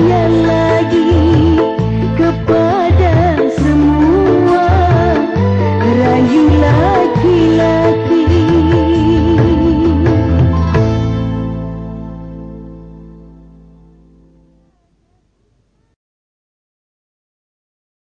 yeah, yeah.